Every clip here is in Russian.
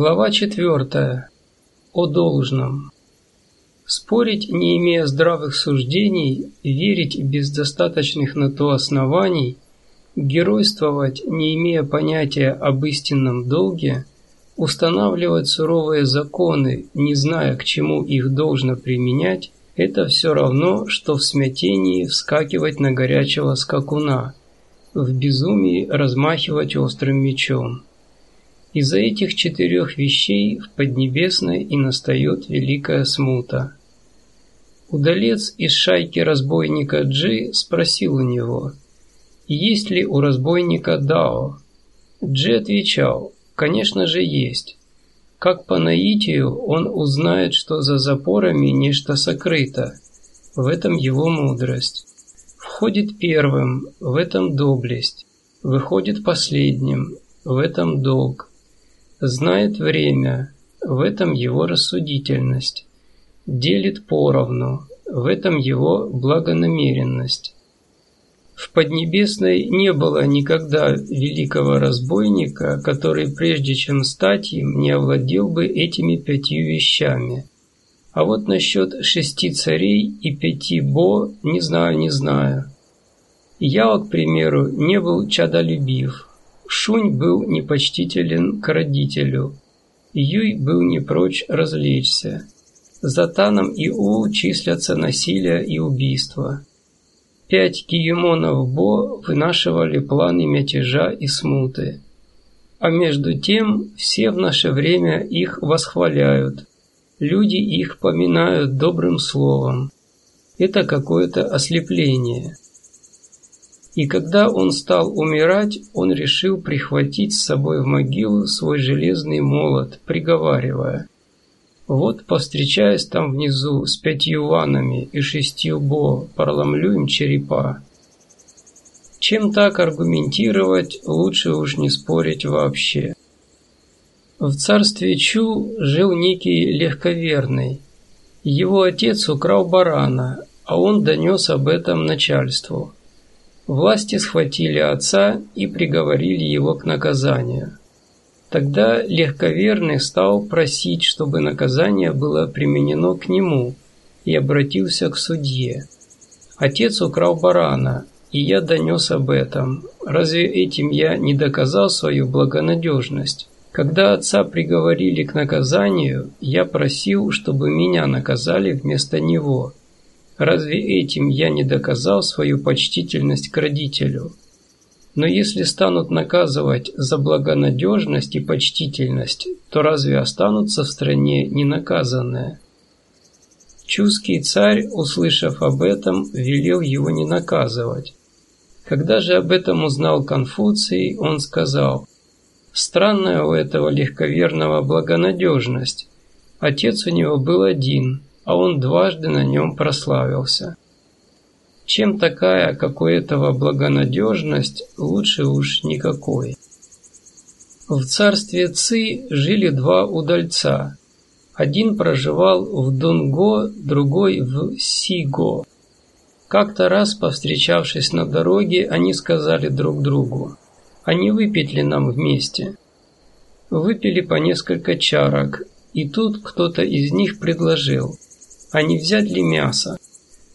Глава четвертая. О должном. Спорить, не имея здравых суждений, верить без достаточных на то оснований, геройствовать, не имея понятия об истинном долге, устанавливать суровые законы, не зная, к чему их должно применять, это все равно, что в смятении вскакивать на горячего скакуна, в безумии размахивать острым мечом. Из-за этих четырех вещей в Поднебесной и настает великая смута. Удалец из шайки разбойника Джи спросил у него, есть ли у разбойника Дао. Джи отвечал, конечно же есть. Как по наитию он узнает, что за запорами нечто сокрыто. В этом его мудрость. Входит первым, в этом доблесть. Выходит последним, в этом долг знает время, в этом его рассудительность, делит поровну, в этом его благонамеренность. В Поднебесной не было никогда великого разбойника, который прежде чем стать им, не овладел бы этими пятью вещами. А вот насчет шести царей и пяти бо не знаю, не знаю. Я, к примеру, не был чадолюбив, Шунь был непочтителен к родителю. Юй был не прочь развлечься. За Таном и У числятся насилие и убийство. Пять киемонов Бо вынашивали планы мятежа и смуты. А между тем все в наше время их восхваляют. Люди их поминают добрым словом. Это какое-то ослепление. И когда он стал умирать, он решил прихватить с собой в могилу свой железный молот, приговаривая «Вот повстречаясь там внизу с пятью ванами и шестью бо, проломлю им черепа». Чем так аргументировать, лучше уж не спорить вообще. В царстве Чу жил некий легковерный. Его отец украл барана, а он донес об этом начальству. Власти схватили отца и приговорили его к наказанию. Тогда легковерный стал просить, чтобы наказание было применено к нему, и обратился к судье. Отец украл барана, и я донес об этом. Разве этим я не доказал свою благонадежность? Когда отца приговорили к наказанию, я просил, чтобы меня наказали вместо него – Разве этим я не доказал свою почтительность к родителю? Но если станут наказывать за благонадежность и почтительность, то разве останутся в стране ненаказанные? Чуский царь, услышав об этом, велел его не наказывать. Когда же об этом узнал Конфуций, он сказал, «Странная у этого легковерного благонадежность. Отец у него был один, а он дважды на нем прославился. Чем такая, как у этого благонадежность, лучше уж никакой. В царстве Ци жили два удальца. Один проживал в Дунго, другой в Сиго. Как-то раз, повстречавшись на дороге, они сказали друг другу, «А не выпить ли нам вместе?» Выпили по несколько чарок, и тут кто-то из них предложил – а не взять ли мясо?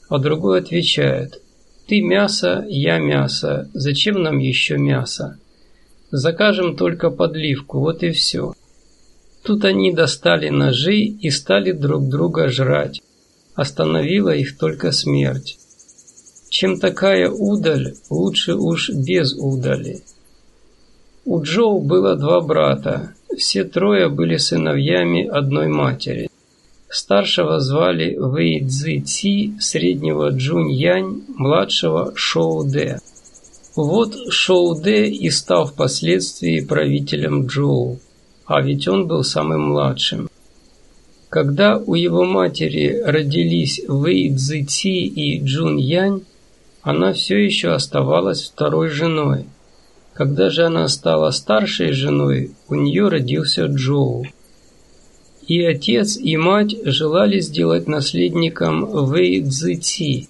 А другой отвечает, ты мясо, я мясо, зачем нам еще мясо? Закажем только подливку, вот и все. Тут они достали ножи и стали друг друга жрать. Остановила их только смерть. Чем такая удаль, лучше уж без удали. У Джоу было два брата, все трое были сыновьями одной матери. Старшего звали Вэй Цзи Ци, среднего Джунь Янь, младшего Шоу Дэ. Вот Шоу Дэ и стал впоследствии правителем Джоу, а ведь он был самым младшим. Когда у его матери родились Вэй Цзи Ци и Джун Янь, она все еще оставалась второй женой. Когда же она стала старшей женой, у нее родился Джоу. И отец, и мать желали сделать наследником Вэй Цзи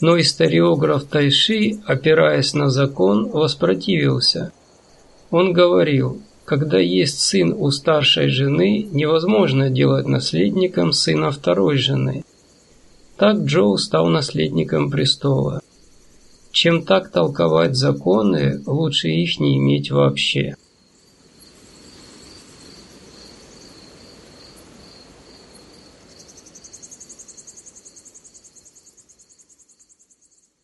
но историограф Тайши, опираясь на закон, воспротивился. Он говорил, Когда есть сын у старшей жены, невозможно делать наследником сына второй жены. Так Джоу стал наследником престола. Чем так толковать законы, лучше их не иметь вообще.